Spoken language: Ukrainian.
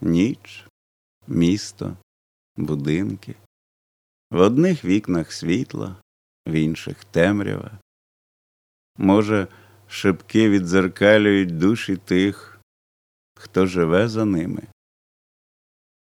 ніч, місто, будинки. В одних вікнах світло, в інших темрява. Може, шибки відзеркалюють душі тих, хто живе за ними.